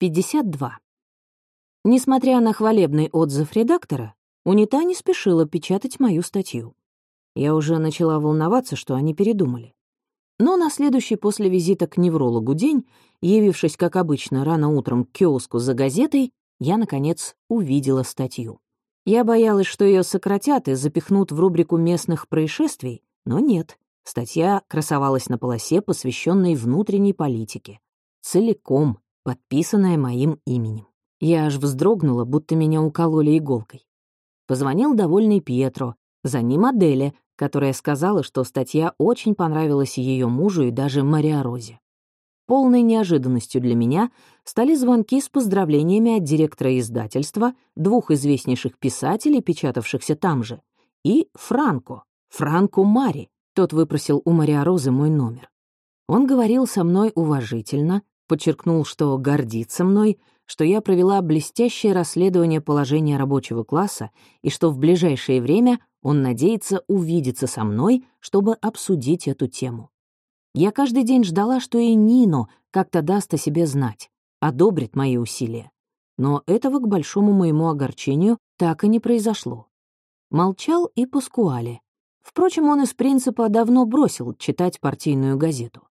52. Несмотря на хвалебный отзыв редактора, Унита не спешила печатать мою статью. Я уже начала волноваться, что они передумали. Но на следующий после визита к неврологу день, явившись, как обычно, рано утром к киоску за газетой, я, наконец, увидела статью. Я боялась, что ее сократят и запихнут в рубрику местных происшествий, но нет. Статья красовалась на полосе, посвященной внутренней политике. Целиком, подписанная моим именем. Я аж вздрогнула, будто меня укололи иголкой. Позвонил довольный Пьетро, за ним Аделя, которая сказала, что статья очень понравилась ее мужу и даже Мария Розе. Полной неожиданностью для меня стали звонки с поздравлениями от директора издательства, двух известнейших писателей, печатавшихся там же, и Франко, Франко Мари. Тот выпросил у Мария Розы мой номер. Он говорил со мной уважительно, подчеркнул, что гордится мной, что я провела блестящее расследование положения рабочего класса и что в ближайшее время он надеется увидеться со мной, чтобы обсудить эту тему. Я каждый день ждала, что и Нино как-то даст о себе знать, одобрит мои усилия. Но этого, к большому моему огорчению, так и не произошло. Молчал и Паскуале. Впрочем, он из принципа давно бросил читать партийную газету.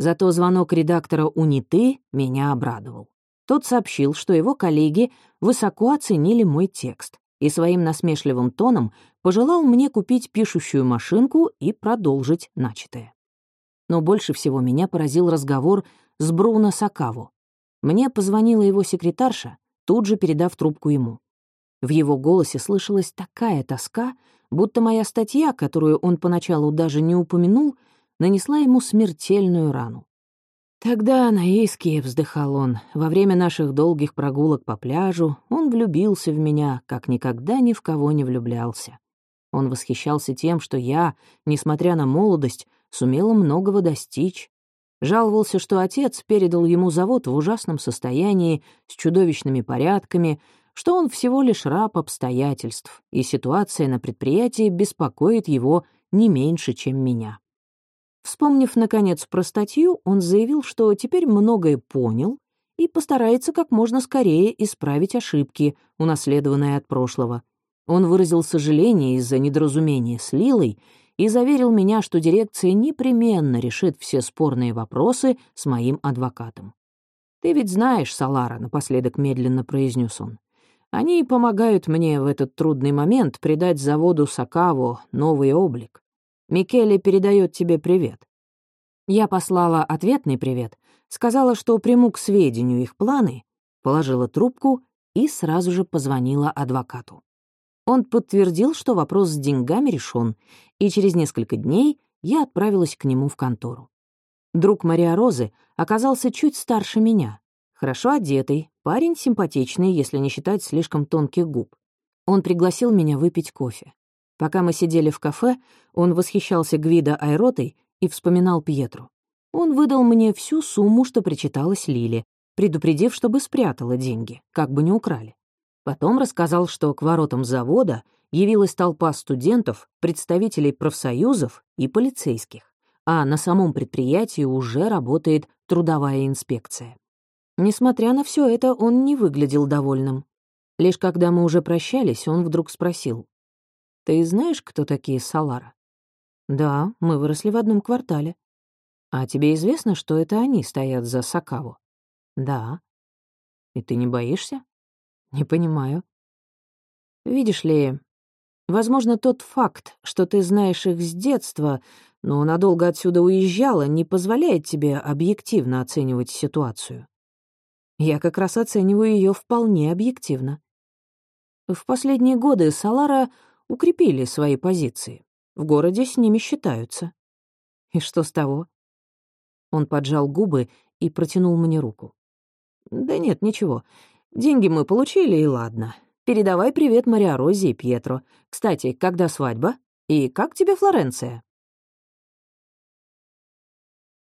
Зато звонок редактора «Униты» меня обрадовал. Тот сообщил, что его коллеги высоко оценили мой текст и своим насмешливым тоном пожелал мне купить пишущую машинку и продолжить начатое. Но больше всего меня поразил разговор с Бруно Сакаво. Мне позвонила его секретарша, тут же передав трубку ему. В его голосе слышалась такая тоска, будто моя статья, которую он поначалу даже не упомянул, нанесла ему смертельную рану. Тогда на Иске, вздыхал он, во время наших долгих прогулок по пляжу он влюбился в меня, как никогда ни в кого не влюблялся. Он восхищался тем, что я, несмотря на молодость, сумела многого достичь. Жаловался, что отец передал ему завод в ужасном состоянии, с чудовищными порядками, что он всего лишь раб обстоятельств, и ситуация на предприятии беспокоит его не меньше, чем меня. Вспомнив, наконец, про статью, он заявил, что теперь многое понял и постарается как можно скорее исправить ошибки, унаследованные от прошлого. Он выразил сожаление из-за недоразумения с Лилой и заверил меня, что дирекция непременно решит все спорные вопросы с моим адвокатом. «Ты ведь знаешь, Салара», — напоследок медленно произнес он. «Они помогают мне в этот трудный момент придать заводу Сакаво новый облик. Микеле передает тебе привет». Я послала ответный привет, сказала, что приму к сведению их планы, положила трубку и сразу же позвонила адвокату. Он подтвердил, что вопрос с деньгами решен, и через несколько дней я отправилась к нему в контору. Друг Мария Розы оказался чуть старше меня, хорошо одетый, парень симпатичный, если не считать слишком тонких губ. Он пригласил меня выпить кофе. Пока мы сидели в кафе, он восхищался Гвида Айротой и вспоминал Пьетру. Он выдал мне всю сумму, что причиталась Лиле, предупредив, чтобы спрятала деньги, как бы не украли. Потом рассказал, что к воротам завода явилась толпа студентов, представителей профсоюзов и полицейских, а на самом предприятии уже работает трудовая инспекция. Несмотря на все это, он не выглядел довольным. Лишь когда мы уже прощались, он вдруг спросил, ты знаешь, кто такие Салара? Да, мы выросли в одном квартале. А тебе известно, что это они стоят за Сакаву? Да. И ты не боишься? Не понимаю. Видишь ли, возможно, тот факт, что ты знаешь их с детства, но надолго отсюда уезжала, не позволяет тебе объективно оценивать ситуацию. Я как раз оцениваю ее вполне объективно. В последние годы Салара укрепили свои позиции. В городе с ними считаются. И что с того? Он поджал губы и протянул мне руку. Да нет, ничего. Деньги мы получили, и ладно. Передавай привет Мариорозе и Пьетро. Кстати, когда свадьба? И как тебе Флоренция?